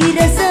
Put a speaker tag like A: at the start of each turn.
A: 你的色